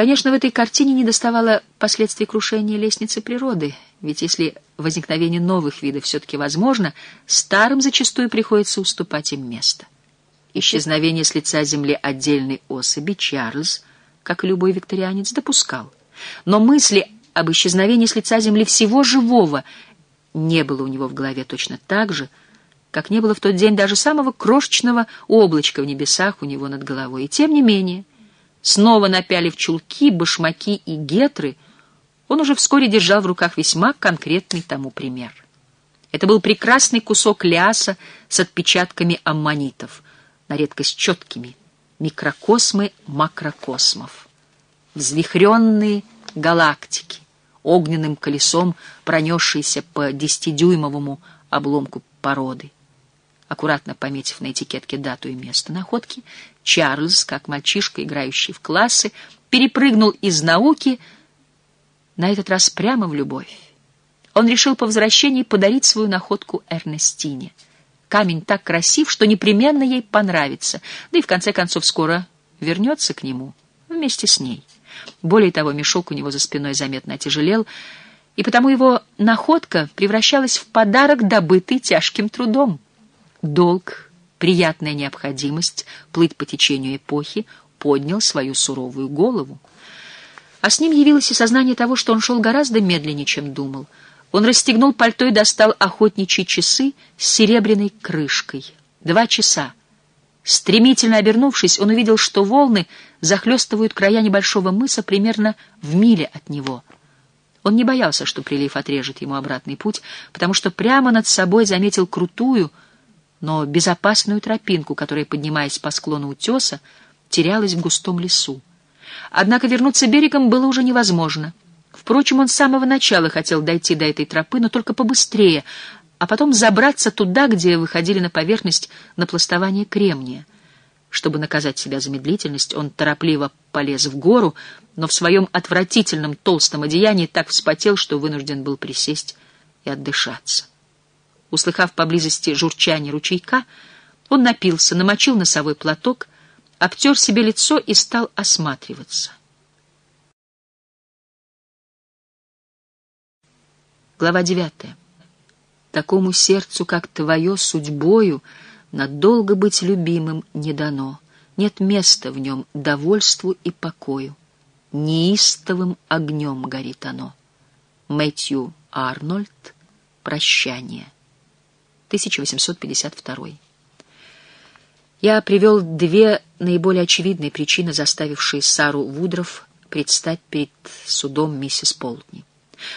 Конечно, в этой картине не доставало последствий крушения лестницы природы, ведь если возникновение новых видов все-таки возможно, старым зачастую приходится уступать им место. Исчезновение с лица земли отдельной особи Чарльз, как и любой викторианец, допускал. Но мысли об исчезновении с лица земли всего живого не было у него в голове точно так же, как не было в тот день даже самого крошечного облачка в небесах у него над головой. И тем не менее, снова напялив чулки, башмаки и гетры, он уже вскоре держал в руках весьма конкретный тому пример. Это был прекрасный кусок ляса с отпечатками аммонитов, на редкость четкими, микрокосмы макрокосмов, взвихренные галактики, огненным колесом пронесшиеся по десятидюймовому обломку породы. Аккуратно пометив на этикетке дату и место находки, Чарльз, как мальчишка, играющий в классы, перепрыгнул из науки, на этот раз прямо в любовь. Он решил по возвращении подарить свою находку Эрнестине. Камень так красив, что непременно ей понравится, да и в конце концов скоро вернется к нему вместе с ней. Более того, мешок у него за спиной заметно отяжелел, и потому его находка превращалась в подарок, добытый тяжким трудом. Долг, приятная необходимость плыть по течению эпохи поднял свою суровую голову. А с ним явилось и сознание того, что он шел гораздо медленнее, чем думал. Он расстегнул пальто и достал охотничьи часы с серебряной крышкой. Два часа. Стремительно обернувшись, он увидел, что волны захлестывают края небольшого мыса примерно в миле от него. Он не боялся, что прилив отрежет ему обратный путь, потому что прямо над собой заметил крутую, но безопасную тропинку, которая, поднимаясь по склону утеса, терялась в густом лесу. Однако вернуться берегом было уже невозможно. Впрочем, он с самого начала хотел дойти до этой тропы, но только побыстрее, а потом забраться туда, где выходили на поверхность напластования кремния. Чтобы наказать себя за медлительность, он торопливо полез в гору, но в своем отвратительном толстом одеянии так вспотел, что вынужден был присесть и отдышаться. Услыхав поблизости журчание ручейка, он напился, намочил носовой платок, обтер себе лицо и стал осматриваться. Глава девятая. Такому сердцу, как твое, судьбою, надолго быть любимым не дано. Нет места в нем довольству и покою. Неистовым огнем горит оно. Мэтью Арнольд. Прощание. 1852. Я привел две наиболее очевидные причины, заставившие Сару Вудров предстать перед судом миссис Полтни.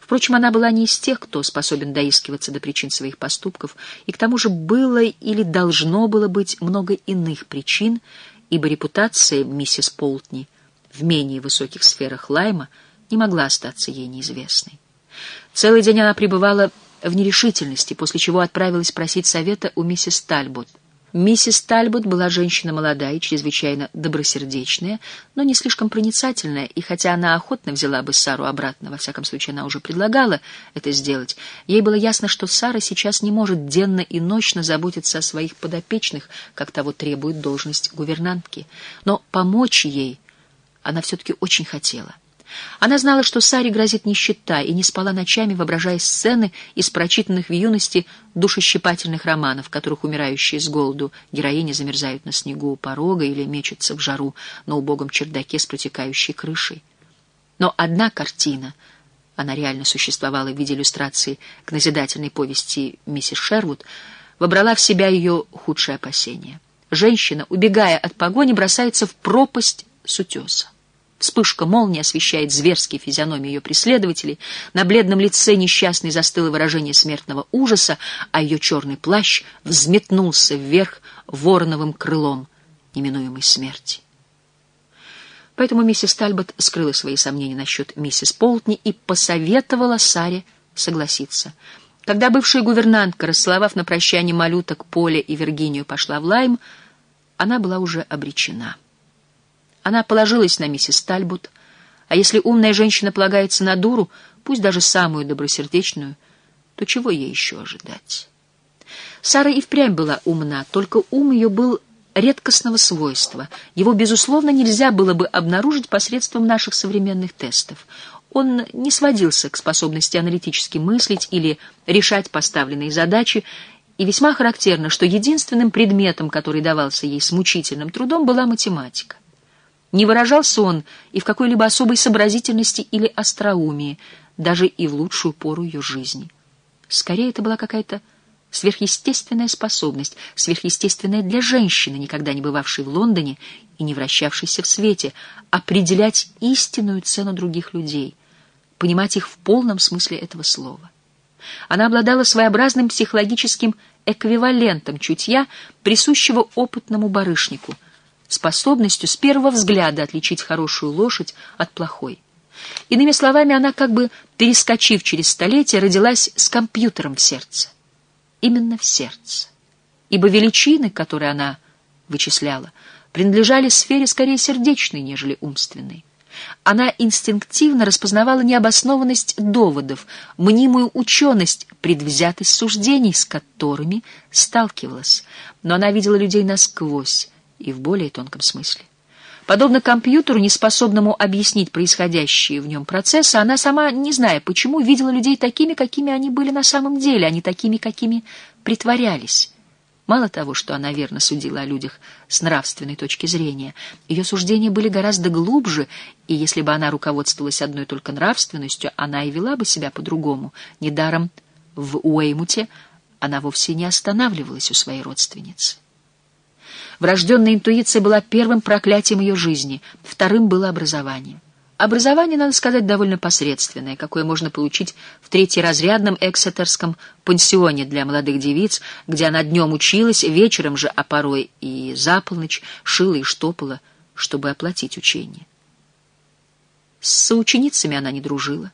Впрочем, она была не из тех, кто способен доискиваться до причин своих поступков, и к тому же было или должно было быть много иных причин, ибо репутация миссис Полтни в менее высоких сферах Лайма не могла остаться ей неизвестной. Целый день она пребывала в нерешительности, после чего отправилась просить совета у миссис Тальбот. Миссис Тальбот была женщина молодая и чрезвычайно добросердечная, но не слишком проницательная, и хотя она охотно взяла бы Сару обратно, во всяком случае она уже предлагала это сделать, ей было ясно, что Сара сейчас не может денно и ночно заботиться о своих подопечных, как того требует должность гувернантки. Но помочь ей она все-таки очень хотела. Она знала, что Саре грозит нищета, и не спала ночами, воображая сцены из прочитанных в юности душещипательных романов, в которых умирающие с голоду героини замерзают на снегу у порога или мечутся в жару на убогом чердаке с протекающей крышей. Но одна картина, она реально существовала в виде иллюстрации к назидательной повести миссис Шервуд, вобрала в себя ее худшие опасения. Женщина, убегая от погони, бросается в пропасть с утеса. Вспышка молнии освещает зверские физиономии ее преследователей. На бледном лице несчастной застыло выражение смертного ужаса, а ее черный плащ взметнулся вверх вороновым крылом неминуемой смерти. Поэтому миссис Тальбот скрыла свои сомнения насчет миссис Полтни и посоветовала Саре согласиться. Когда бывшая гувернантка, расцеловав на прощание малюток Поле и Виргинию, пошла в Лайм, она была уже обречена. Она положилась на миссис Тальбут, а если умная женщина полагается на дуру, пусть даже самую добросердечную, то чего ей еще ожидать? Сара и впрямь была умна, только ум ее был редкостного свойства. Его, безусловно, нельзя было бы обнаружить посредством наших современных тестов. Он не сводился к способности аналитически мыслить или решать поставленные задачи, и весьма характерно, что единственным предметом, который давался ей с мучительным трудом, была математика. Не выражался он и в какой-либо особой сообразительности или остроумии, даже и в лучшую пору ее жизни. Скорее, это была какая-то сверхъестественная способность, сверхъестественная для женщины, никогда не бывавшей в Лондоне и не вращавшейся в свете, определять истинную цену других людей, понимать их в полном смысле этого слова. Она обладала своеобразным психологическим эквивалентом чутья, присущего опытному барышнику, способностью с первого взгляда отличить хорошую лошадь от плохой. Иными словами, она, как бы перескочив через столетия, родилась с компьютером в сердце именно в сердце. Ибо величины, которые она вычисляла, принадлежали сфере скорее сердечной, нежели умственной. Она инстинктивно распознавала необоснованность доводов, мнимую ученость, предвзятость суждений, с которыми сталкивалась. Но она видела людей насквозь и в более тонком смысле. Подобно компьютеру, неспособному объяснить происходящие в нем процессы, она сама, не зная почему, видела людей такими, какими они были на самом деле, а не такими, какими притворялись. Мало того, что она верно судила о людях с нравственной точки зрения, ее суждения были гораздо глубже, и если бы она руководствовалась одной только нравственностью, она и вела бы себя по-другому. Недаром в Уэймуте она вовсе не останавливалась у своей родственницы. Врожденная интуиция была первым проклятием ее жизни, вторым было образование. Образование, надо сказать, довольно посредственное, какое можно получить в третьеразрядном эксетерском пансионе для молодых девиц, где она днем училась, вечером же, а порой и за полночь, шила и штопала, чтобы оплатить учение. С соученицами она не дружила.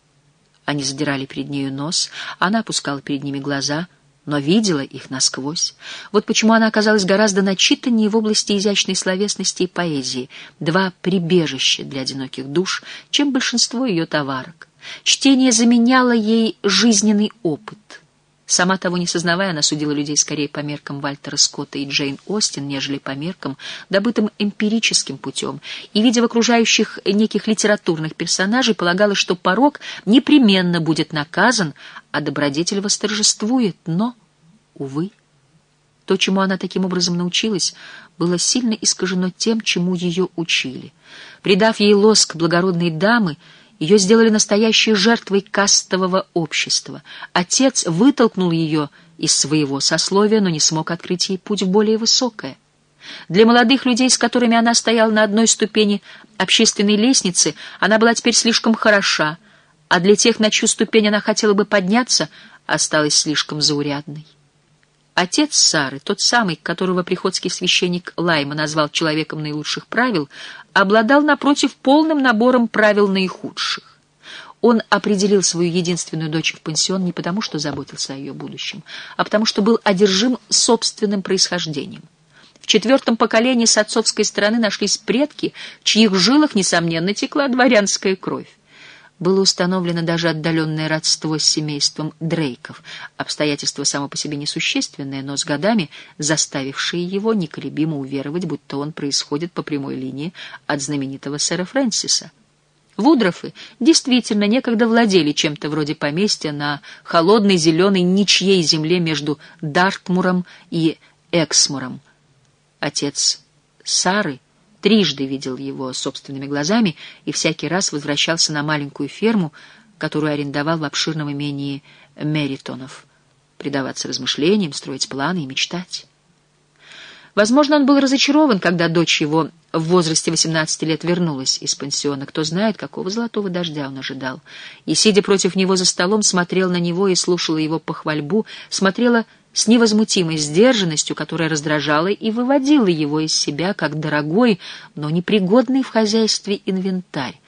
Они задирали перед нею нос, она опускала перед ними глаза — но видела их насквозь. Вот почему она оказалась гораздо начитаннее в области изящной словесности и поэзии, два прибежища для одиноких душ, чем большинство ее товарок. Чтение заменяло ей жизненный опыт — Сама того не сознавая, она судила людей скорее по меркам Вальтера Скотта и Джейн Остин, нежели по меркам, добытым эмпирическим путем, и, видя в окружающих неких литературных персонажей, полагала, что порог непременно будет наказан, а добродетель восторжествует, но, увы, то, чему она таким образом научилась, было сильно искажено тем, чему ее учили. Придав ей лоск благородной дамы, ее сделали настоящей жертвой кастового общества. Отец вытолкнул ее из своего сословия, но не смог открыть ей путь в более высокое. Для молодых людей, с которыми она стояла на одной ступени общественной лестницы, она была теперь слишком хороша, а для тех, на чью ступень она хотела бы подняться, осталась слишком заурядной. Отец Сары, тот самый, которого приходский священник Лайма назвал человеком наилучших правил, обладал, напротив, полным набором правил наихудших. Он определил свою единственную дочь в пансион не потому, что заботился о ее будущем, а потому, что был одержим собственным происхождением. В четвертом поколении с отцовской стороны нашлись предки, чьих жилах, несомненно, текла дворянская кровь было установлено даже отдаленное родство с семейством Дрейков, обстоятельство само по себе несущественное, но с годами заставившее его неколебимо уверовать, будто он происходит по прямой линии от знаменитого сэра Фрэнсиса. Вудрофы действительно некогда владели чем-то вроде поместья на холодной зеленой ничьей земле между Дартмуром и Эксмуром. Отец Сары — трижды видел его собственными глазами и всякий раз возвращался на маленькую ферму, которую арендовал в обширном имении Меритонов, предаваться размышлениям, строить планы и мечтать. Возможно, он был разочарован, когда дочь его в возрасте 18 лет вернулась из пансиона. Кто знает, какого золотого дождя он ожидал. И, сидя против него за столом, смотрел на него и слушала его похвальбу, смотрела с невозмутимой сдержанностью, которая раздражала и выводила его из себя как дорогой, но непригодный в хозяйстве инвентарь.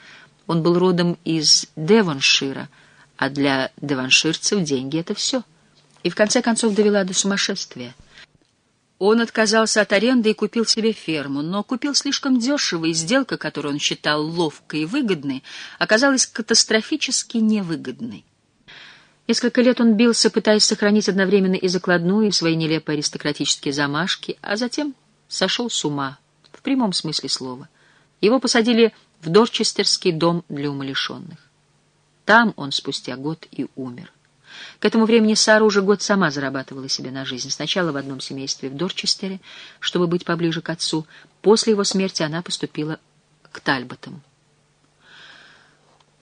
Он был родом из Девоншира, а для девонширцев деньги — это все. И в конце концов довела до сумасшествия. Он отказался от аренды и купил себе ферму, но купил слишком дешево, и сделка, которую он считал ловкой и выгодной, оказалась катастрофически невыгодной. Несколько лет он бился, пытаясь сохранить одновременно и закладную, и свои нелепые аристократические замашки, а затем сошел с ума, в прямом смысле слова. Его посадили в Дорчестерский дом для умалишенных. Там он спустя год и умер. К этому времени Сара уже год сама зарабатывала себе на жизнь. Сначала в одном семействе в Дорчестере, чтобы быть поближе к отцу. После его смерти она поступила к Тальботам.